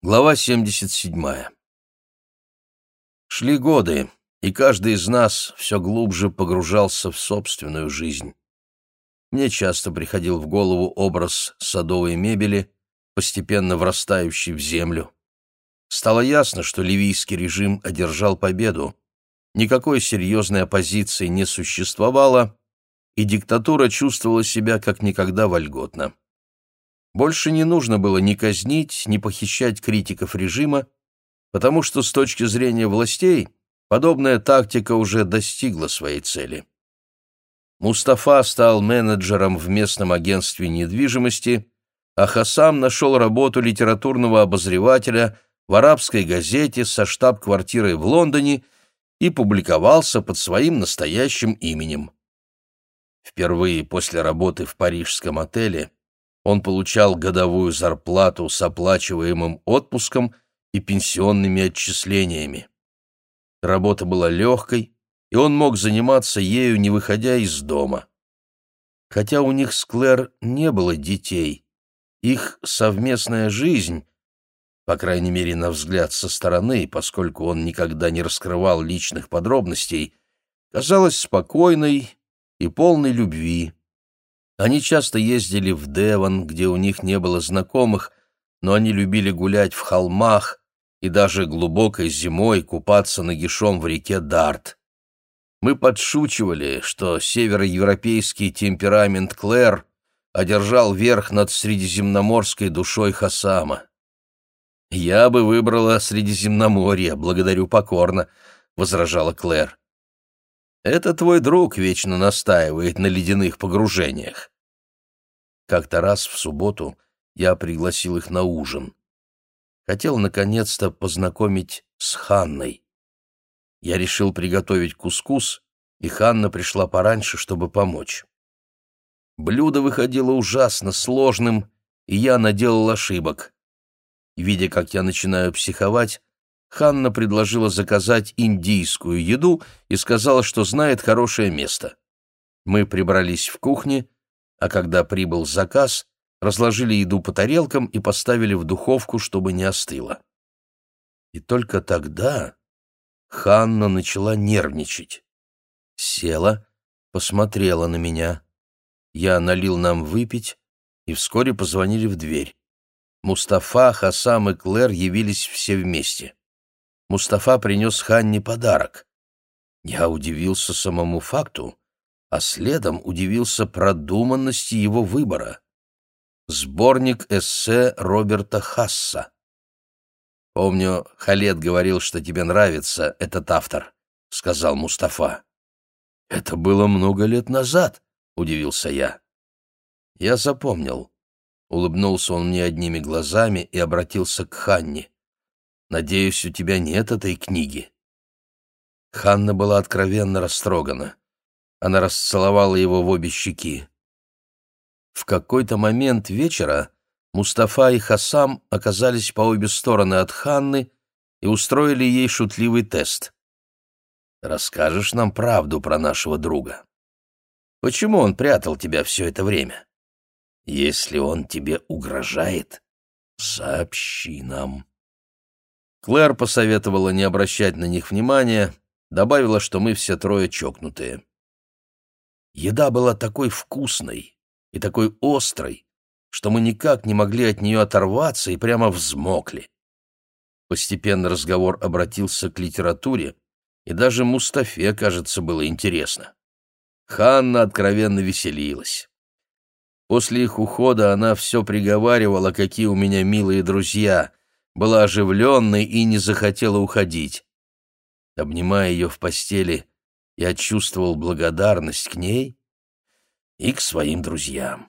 Глава 77. Шли годы, и каждый из нас все глубже погружался в собственную жизнь. Мне часто приходил в голову образ садовой мебели, постепенно врастающей в землю. Стало ясно, что ливийский режим одержал победу, никакой серьезной оппозиции не существовало, и диктатура чувствовала себя как никогда вольготно. Больше не нужно было ни казнить, ни похищать критиков режима, потому что с точки зрения властей подобная тактика уже достигла своей цели. Мустафа стал менеджером в местном агентстве недвижимости, а Хасам нашел работу литературного обозревателя в арабской газете со штаб-квартирой в Лондоне и публиковался под своим настоящим именем. Впервые после работы в парижском отеле он получал годовую зарплату с оплачиваемым отпуском и пенсионными отчислениями. Работа была легкой, и он мог заниматься ею, не выходя из дома. Хотя у них с Клэр не было детей, их совместная жизнь, по крайней мере, на взгляд со стороны, поскольку он никогда не раскрывал личных подробностей, казалась спокойной и полной любви. Они часто ездили в Девон, где у них не было знакомых, но они любили гулять в холмах и даже глубокой зимой купаться нагишом в реке Дарт. Мы подшучивали, что североевропейский темперамент Клэр одержал верх над средиземноморской душой Хасама. «Я бы выбрала Средиземноморье, благодарю покорно», — возражала Клэр. Это твой друг вечно настаивает на ледяных погружениях. Как-то раз в субботу я пригласил их на ужин. Хотел наконец-то познакомить с Ханной. Я решил приготовить кускус, и Ханна пришла пораньше, чтобы помочь. Блюдо выходило ужасно сложным, и я наделал ошибок. Видя, как я начинаю психовать, Ханна предложила заказать индийскую еду и сказала, что знает хорошее место. Мы прибрались в кухне, а когда прибыл заказ, разложили еду по тарелкам и поставили в духовку, чтобы не остыла. И только тогда Ханна начала нервничать. Села, посмотрела на меня. Я налил нам выпить, и вскоре позвонили в дверь. Мустафа, Хасам и Клэр явились все вместе. Мустафа принес Ханне подарок. Я удивился самому факту, а следом удивился продуманности его выбора. Сборник эссе Роберта Хасса. «Помню, Халет говорил, что тебе нравится этот автор», — сказал Мустафа. «Это было много лет назад», — удивился я. Я запомнил. Улыбнулся он мне одними глазами и обратился к Ханне. Надеюсь, у тебя нет этой книги». Ханна была откровенно растрогана. Она расцеловала его в обе щеки. В какой-то момент вечера Мустафа и Хасам оказались по обе стороны от Ханны и устроили ей шутливый тест. «Расскажешь нам правду про нашего друга? Почему он прятал тебя все это время? Если он тебе угрожает, сообщи нам». Клэр посоветовала не обращать на них внимания, добавила, что мы все трое чокнутые. Еда была такой вкусной и такой острой, что мы никак не могли от нее оторваться и прямо взмокли. Постепенно разговор обратился к литературе, и даже Мустафе, кажется, было интересно. Ханна откровенно веселилась. После их ухода она все приговаривала, какие у меня милые друзья, была оживленной и не захотела уходить. Обнимая ее в постели, я чувствовал благодарность к ней и к своим друзьям.